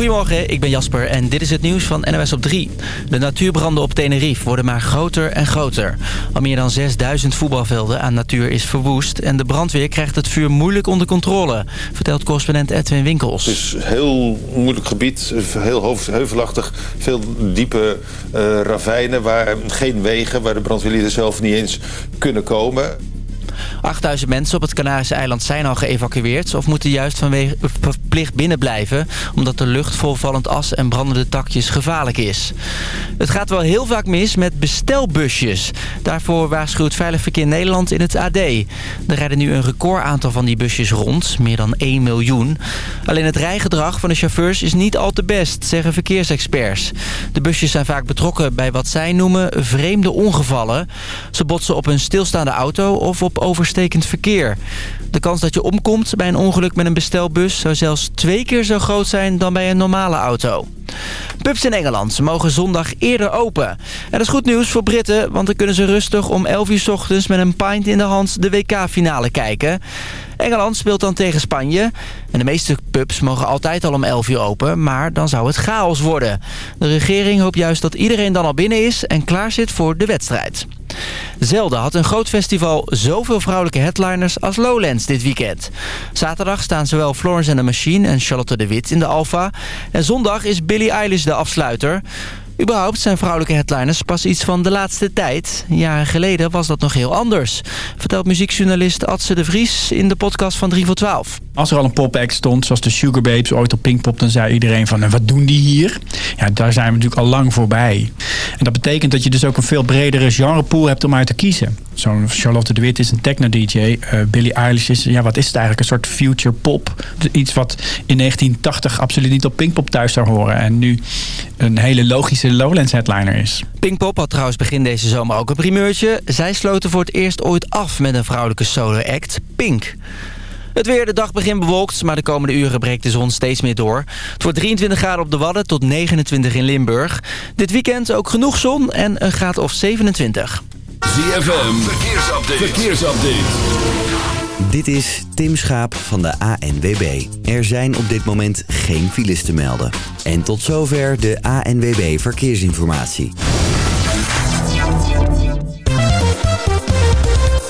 Goedemorgen, ik ben Jasper en dit is het nieuws van NOS op 3. De natuurbranden op Tenerife worden maar groter en groter. Al meer dan 6000 voetbalvelden aan natuur is verwoest... en de brandweer krijgt het vuur moeilijk onder controle... vertelt correspondent Edwin Winkels. Het is een heel moeilijk gebied, heel heuvelachtig. Veel diepe uh, ravijnen, waar geen wegen... waar de brandweerlieden zelf niet eens kunnen komen... 8000 mensen op het Canarische eiland zijn al geëvacueerd... of moeten juist vanwege verplicht binnenblijven... omdat de lucht vol vallend as en brandende takjes gevaarlijk is. Het gaat wel heel vaak mis met bestelbusjes. Daarvoor waarschuwt Veilig Verkeer Nederland in het AD. Er rijden nu een recordaantal van die busjes rond, meer dan 1 miljoen. Alleen het rijgedrag van de chauffeurs is niet al te best, zeggen verkeersexperts. De busjes zijn vaak betrokken bij wat zij noemen vreemde ongevallen. Ze botsen op een stilstaande auto of op overstekend verkeer. De kans dat je omkomt bij een ongeluk met een bestelbus zou zelfs twee keer zo groot zijn dan bij een normale auto. Pubs in Engeland mogen zondag eerder open. En dat is goed nieuws voor Britten, want dan kunnen ze rustig om 11 uur s ochtends met een pint in de hand de WK-finale kijken. Engeland speelt dan tegen Spanje. En de meeste pubs mogen altijd al om 11 uur open, maar dan zou het chaos worden. De regering hoopt juist dat iedereen dan al binnen is en klaar zit voor de wedstrijd. Zelden had een groot festival zoveel vrouwelijke headliners als Lowlands dit weekend. Zaterdag staan zowel Florence and the Machine en Charlotte de Wit in de Alfa. En zondag is Billie Eilish de afsluiter. Überhaupt zijn vrouwelijke headliners pas iets van de laatste tijd. Jaren geleden was dat nog heel anders. Vertelt muziekjournalist Adse de Vries in de podcast van 3 voor 12. Als er al een pop-act stond, zoals de Sugar Babes ooit op Pinkpop... dan zei iedereen van, wat doen die hier? Ja, daar zijn we natuurlijk al lang voorbij. En dat betekent dat je dus ook een veel bredere genrepool hebt om uit te kiezen. Zo'n Charlotte de Wit is een techno-dj. Uh, eh, Billie Eilish is, ja, wat is het eigenlijk? Een soort future pop. Iets wat in 1980 absoluut niet op Pinkpop thuis zou horen. En nu een hele logische Lowlands headliner is. Pinkpop had trouwens begin deze zomer ook een primeurtje. Zij sloten voor het eerst ooit af met een vrouwelijke solo-act, Pink. Het weer, de dag begint bewolkt, maar de komende uren breekt de zon steeds meer door. Het wordt 23 graden op de Wadden tot 29 in Limburg. Dit weekend ook genoeg zon en een graad of 27. ZFM, verkeersupdate. verkeersupdate. Dit is Tim Schaap van de ANWB. Er zijn op dit moment geen files te melden. En tot zover de ANWB Verkeersinformatie.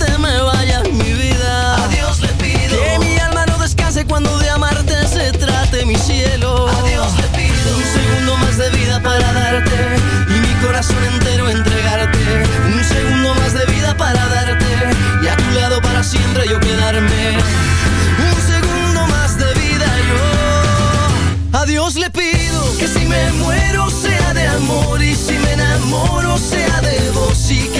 te me vayas mi vida. A Dios le pido que mi alma no descanse cuando de amarte se trate mi cielo. A Dios le pido un segundo más de vida para darte y mi corazón entero entregarte. Un segundo más de vida para darte y a tu lado para siempre yo quedarme. Un segundo más de vida yo a Dios le pido que si me muero sea de amor y si me enamoro sea de vos y que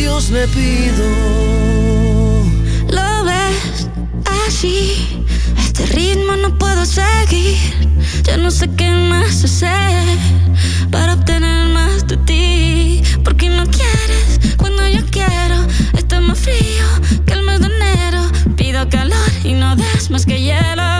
Dios le pido. Lo ves así, este ritmo no puedo seguir. Ya no sé qué más hacer para obtener más de ti. Porque no quieres cuando yo quiero. Está más frío que el mes de enero. Pido calor y no das más que hielo.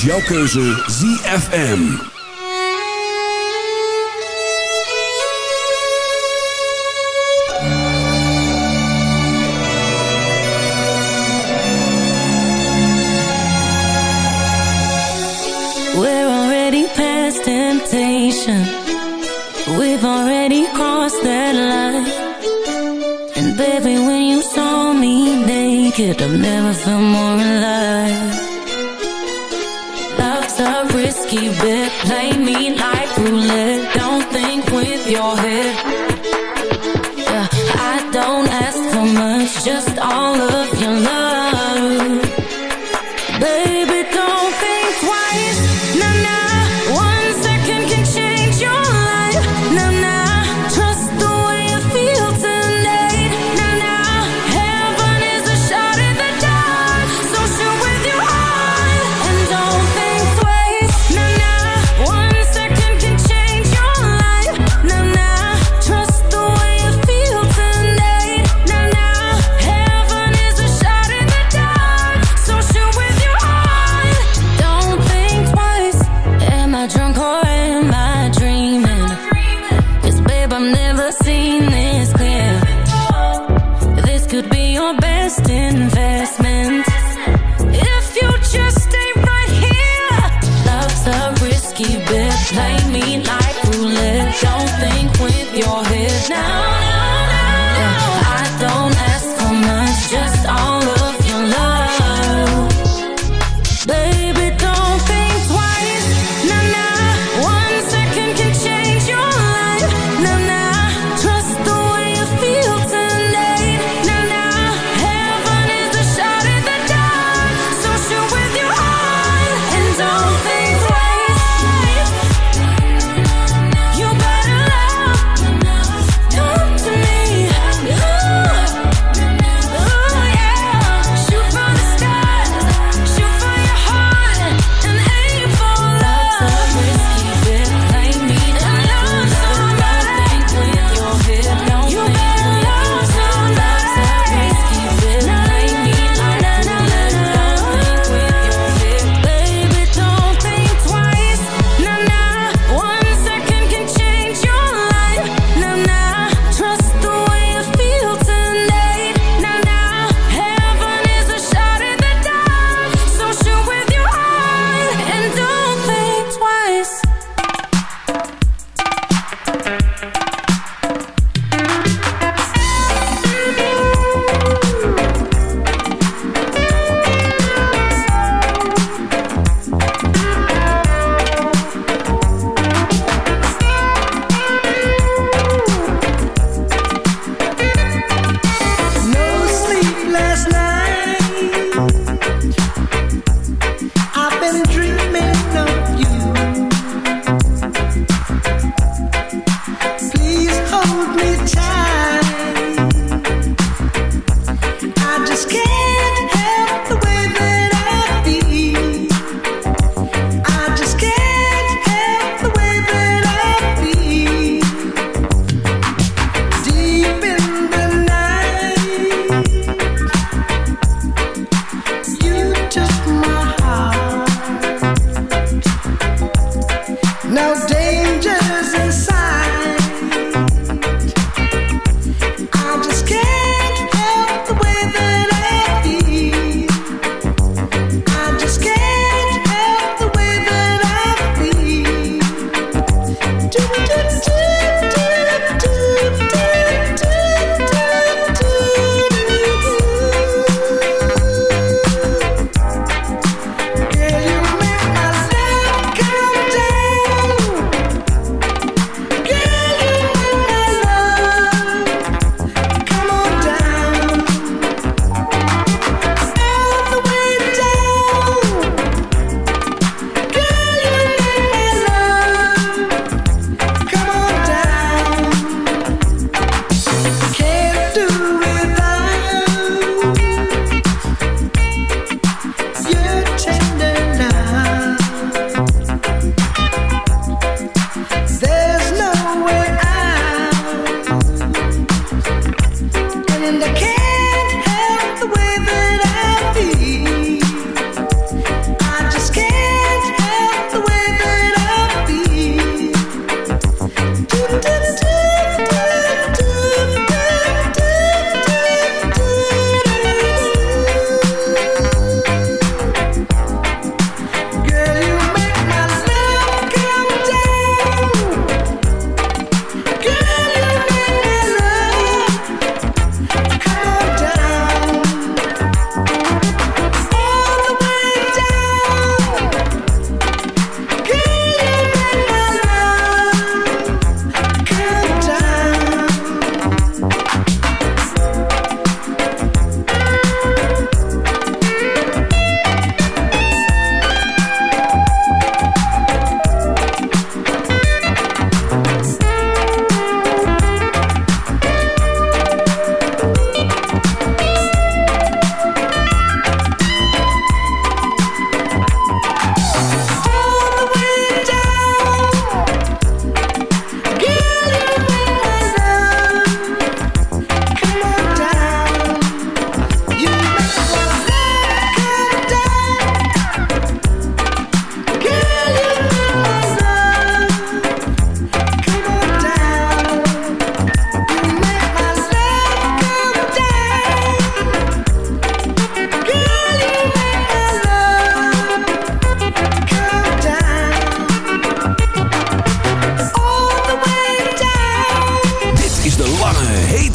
Is jouw keuze ZFM.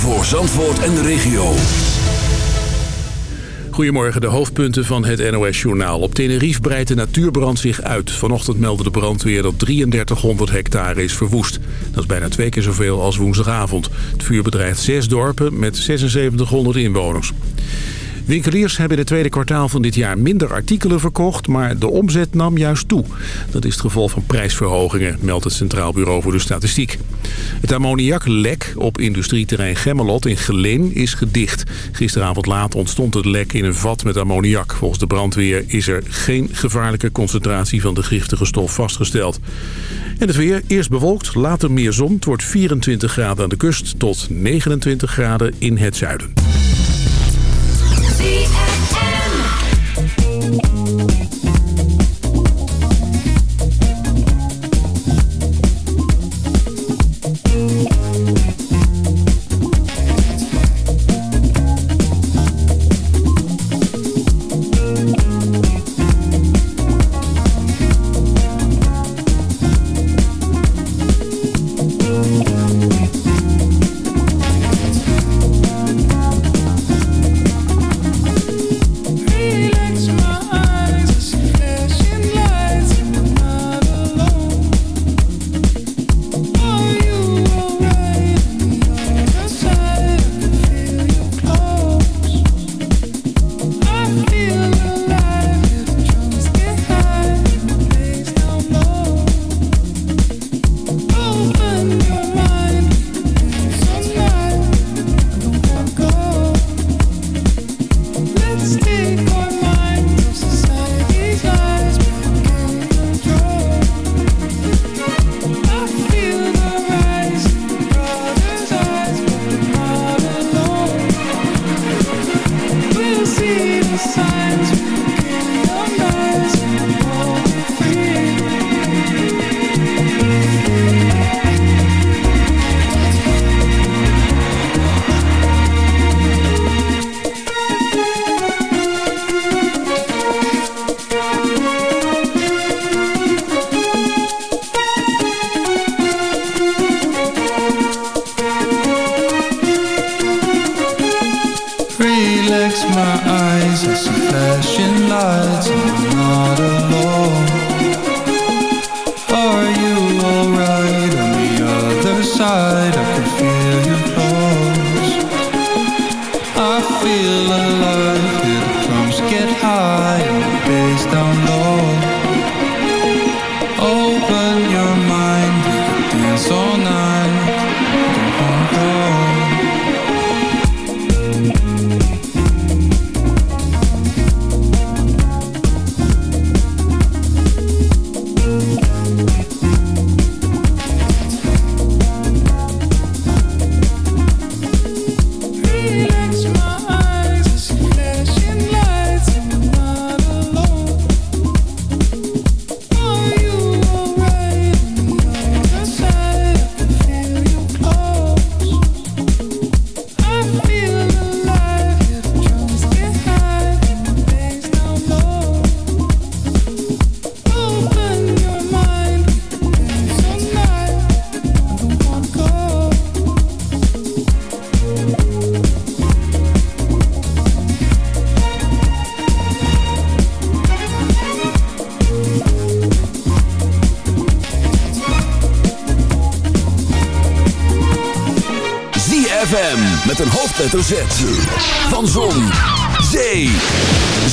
Voor Zandvoort en de regio. Goedemorgen, de hoofdpunten van het NOS-journaal. Op Tenerife breidt de natuurbrand zich uit. Vanochtend meldde de brandweer dat 3300 hectare is verwoest. Dat is bijna twee keer zoveel als woensdagavond. Het vuur bedreigt zes dorpen met 7600 inwoners. Winkeliers hebben in het tweede kwartaal van dit jaar minder artikelen verkocht, maar de omzet nam juist toe. Dat is het gevolg van prijsverhogingen, meldt het Centraal Bureau voor de Statistiek. Het ammoniaklek op industrieterrein Gemmelot in Geleen is gedicht. Gisteravond laat ontstond het lek in een vat met ammoniak. Volgens de brandweer is er geen gevaarlijke concentratie van de giftige stof vastgesteld. En het weer, eerst bewolkt, later meer zon. Het wordt 24 graden aan de kust tot 29 graden in het zuiden. We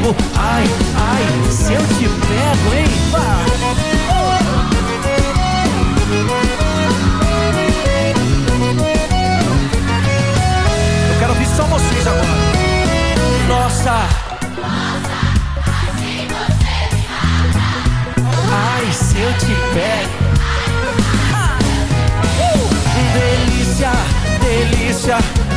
pego, ai, ai, se eu te pego, hein? Eu quero ouvir só vocês agora. Nossa. Ai, se eu te pego. Delícia, delícia,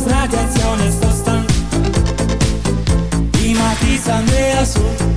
nostra aviazione sta stanca. Di matita Andrea su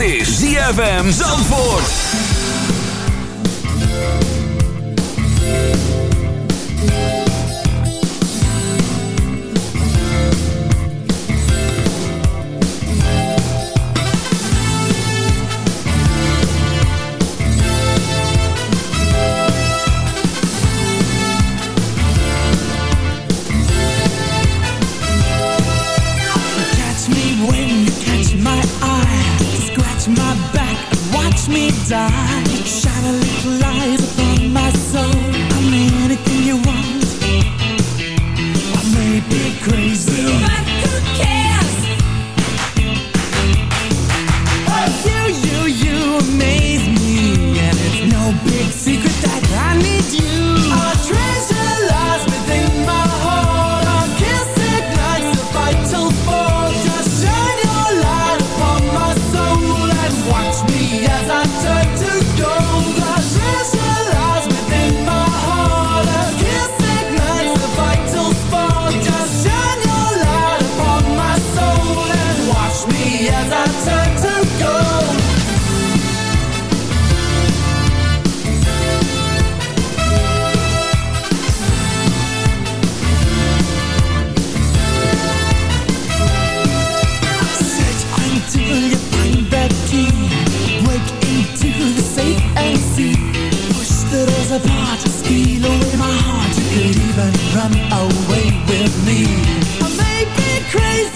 is ZFM Zandvoort. You could even run away with me. I crazy.